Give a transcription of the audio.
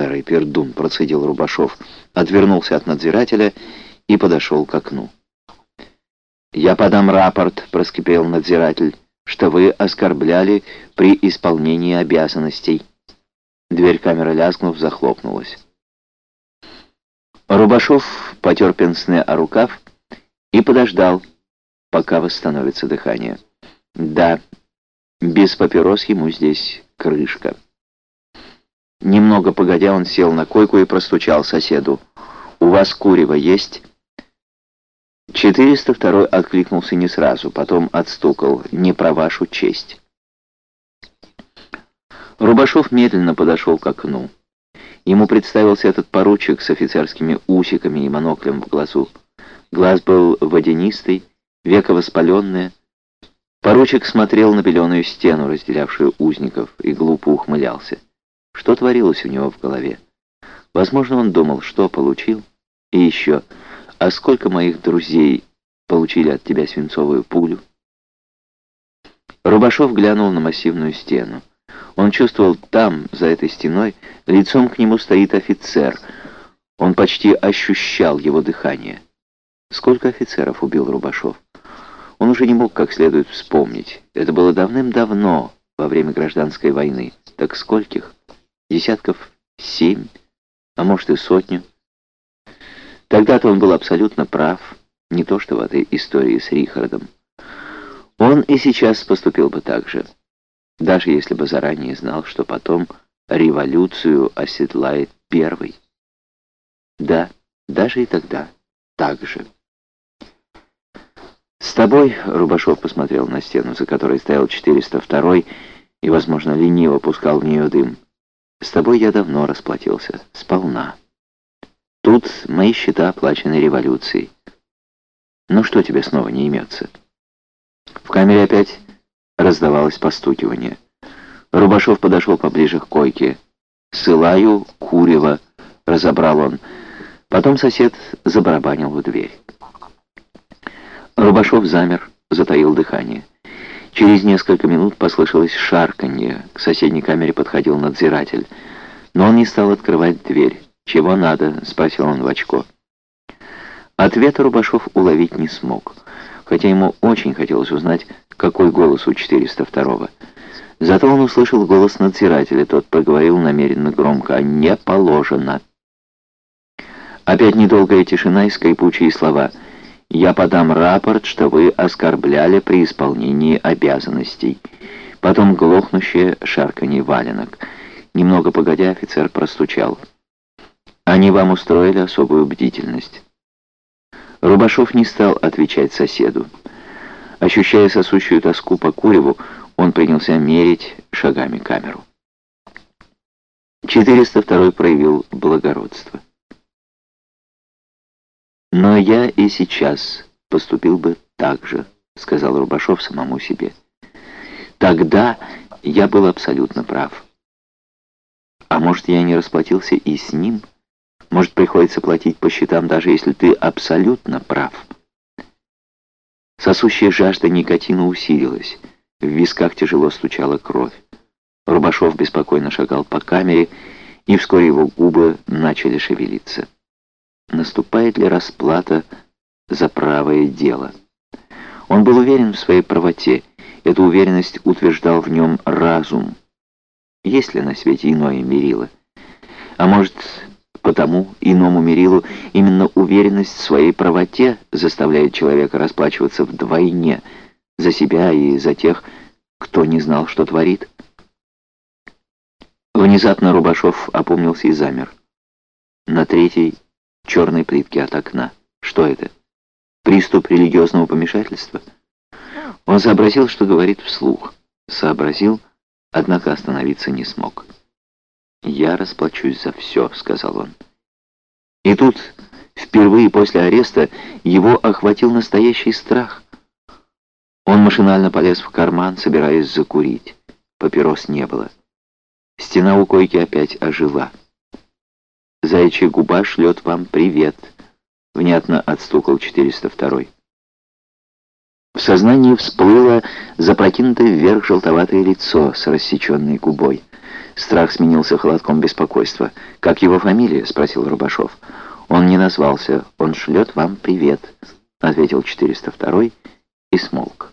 Старый пердун, процедил Рубашов, отвернулся от надзирателя и подошел к окну. «Я подам рапорт», — проскипел надзиратель, «что вы оскорбляли при исполнении обязанностей». Дверь камеры лязгнув, захлопнулась. Рубашов потер пенсне о рукав и подождал, пока восстановится дыхание. Да, без папирос ему здесь крышка. Немного погодя, он сел на койку и простучал соседу. «У вас курево есть?» 402 откликнулся не сразу, потом отстукал. «Не про вашу честь». Рубашов медленно подошел к окну. Ему представился этот поручик с офицерскими усиками и моноклем в глазу. Глаз был водянистый, веко воспаленное. Поручик смотрел на беленую стену, разделявшую узников, и глупо ухмылялся. Что творилось у него в голове? Возможно, он думал, что получил. И еще, а сколько моих друзей получили от тебя свинцовую пулю? Рубашов глянул на массивную стену. Он чувствовал там, за этой стеной, лицом к нему стоит офицер. Он почти ощущал его дыхание. Сколько офицеров убил Рубашов? Он уже не мог как следует вспомнить. Это было давным-давно, во время гражданской войны. Так скольких? Десятков семь, а может и сотню. Тогда-то он был абсолютно прав, не то что в этой истории с Рихардом. Он и сейчас поступил бы так же, даже если бы заранее знал, что потом революцию оседлает первый. Да, даже и тогда так же. «С тобой», — Рубашов посмотрел на стену, за которой стоял 402 и, возможно, лениво пускал в нее дым, — с тобой я давно расплатился, сполна. Тут мои счета оплачены революцией. Ну что тебе снова не имется? В камере опять раздавалось постукивание. Рубашов подошел поближе к койке. «Сылаю курева», — разобрал он. Потом сосед забарабанил в дверь. Рубашов замер, затаил дыхание. Через несколько минут послышалось шарканье. К соседней камере подходил надзиратель. Но он не стал открывать дверь. «Чего надо?» — спросил он в очко. Ответа Рубашов уловить не смог, хотя ему очень хотелось узнать, какой голос у 402-го. Зато он услышал голос надзирателя, тот проговорил намеренно громко, «А «Не положено». Опять недолгая тишина и скрипучие слова — я подам рапорт, что вы оскорбляли при исполнении обязанностей. Потом глохнущее шарканье валенок. Немного погодя, офицер простучал. Они вам устроили особую бдительность. Рубашов не стал отвечать соседу. Ощущая сосущую тоску по Куреву, он принялся мерить шагами камеру. 402 проявил благородство. «Но я и сейчас поступил бы так же», — сказал Рубашов самому себе. «Тогда я был абсолютно прав. А может, я не расплатился и с ним? Может, приходится платить по счетам, даже если ты абсолютно прав?» Сосущая жажда никотина усилилась. В висках тяжело стучала кровь. Рубашов беспокойно шагал по камере, и вскоре его губы начали шевелиться наступает ли расплата за правое дело. Он был уверен в своей правоте, эту уверенность утверждал в нем разум. Есть ли на свете иное мерило? А может, потому иному мерилу именно уверенность в своей правоте заставляет человека расплачиваться вдвойне за себя и за тех, кто не знал, что творит? Внезапно Рубашов опомнился и замер. На третий черной плитки от окна. Что это? Приступ религиозного помешательства? Он сообразил, что говорит вслух. Сообразил, однако остановиться не смог. «Я расплачусь за все», — сказал он. И тут, впервые после ареста, его охватил настоящий страх. Он машинально полез в карман, собираясь закурить. Папирос не было. Стена у койки опять ожила. Заячья губа шлет вам привет», — внятно отстукал 402-й. В сознании всплыло запрокинутое вверх желтоватое лицо с рассеченной губой. Страх сменился холодком беспокойства. «Как его фамилия?» — спросил Рубашов. «Он не назвался. Он шлет вам привет», — ответил 402 и смолк.